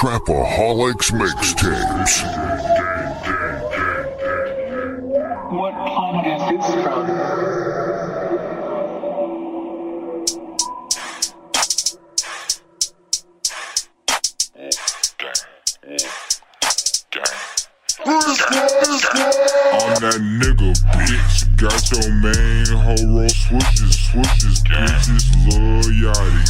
Trapaholics Mixtapes. What planet is this from? I'm that nigga, bitch. Got your main hoe roll switches, switches, bitches. Lil Yachty, stacking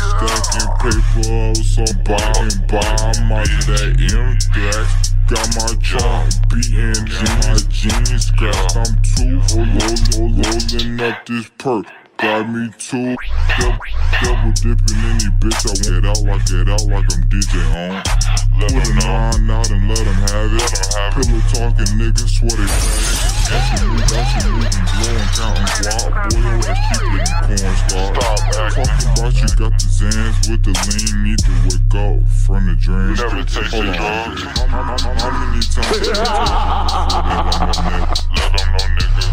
paper up some buy and buy. I'm out of that M-Thrax. Got my trunk beating in my jeans scratched. I'm too rolling, rolling up this perk. Got me too double, double dipping in these bitch. I want it out like it out like I'm DJ on. Put a nine out and let 'em have it. Pillow talking niggas, swear they. That's a move, that's a move, blowing, counting guap. Boy, your ass got the Zans with the lean, need to wake up from the dream. Never tasted Hold on. drugs. How, how, how, how many times have you told me that Let them know, nigga.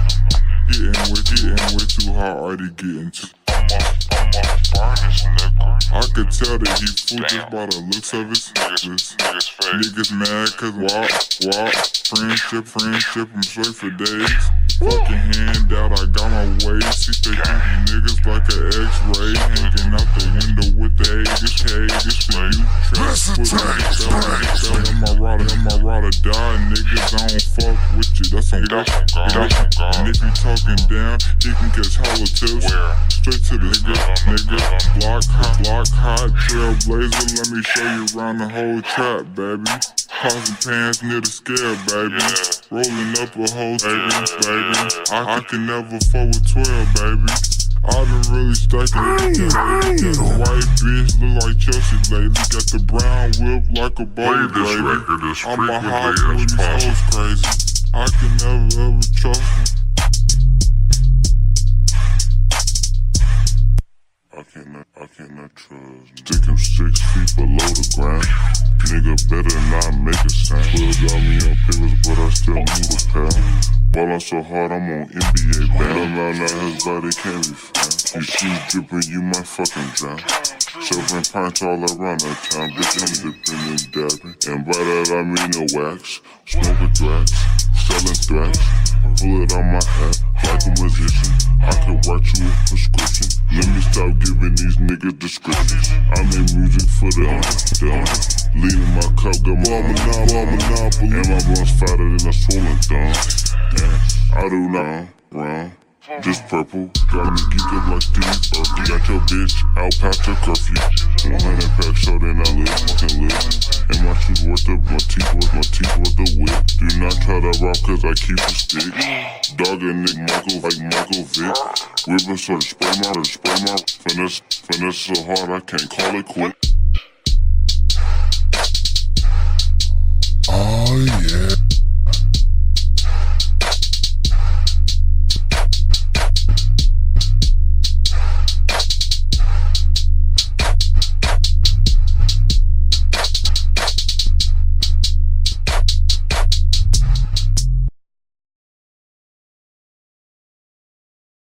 Getting way, getting way too hard, already getting too. I'm a, I'm a furnace, nigga. I could tell that he fooled just Damn. by the looks of his Niggas, niggas. niggas fake. Niggas mad cause walk, walk, friendship, friendship, I'm straight for days. Fucking hand out, I got my waist. Think these niggas like an X-ray. Hanging out the window with the Aegis, Aegis. For you trap, put spell, spell my rider, in my rider die. Niggas, I don't fuck with you, that's on God. on God, that's on. And if you talking down, he can catch hollow tips. Where? Straight to the nigga, nigga. Block hot, block hot, trailblazer. Let me show you around the whole trap, baby. Causing pants near the scale, baby. Yeah. Rolling up a whole baby, baby. I, I can never fuck with 12, baby. I done really stacked it. Got a white bitch, look like Chelsea lately. Got the brown whip like a this baby. I'm a hot with these crazy. I can never ever trust them. I cannot, I cannot trust. Stick him six feet below the ground. Nigga better not make a sound. Will got me on papers, but I still move a pound. Ballin' so hard, I'm on NBA bound. Out now, his body can't be found. You see dripping, you might fucking drown. Serving pints all around the town. Bitch, I'm dipping and dabbing. And by that I mean the wax. Smoking thrax, selling thrax. Pull it on my hat, like a musician. I could write you a prescription. Let me stop giving these niggas descriptions. I make music for them, them. Leading my cup, got my monopoly, monopoly. And my blunt's fatter than a swollen thumb. I do not run. This purple got me geeked up like Steve Urkel. Got your bitch out past her curfew. 100 pack so then I live, can live. And my shoes worth the, my teeth worth, my teeth worth the whip. Do not try to rob cause I keep a stick. Dog and Nick Michael like Michael Vick. River so spray my, spray my. Finesse, finesse so hard I can't call it Oh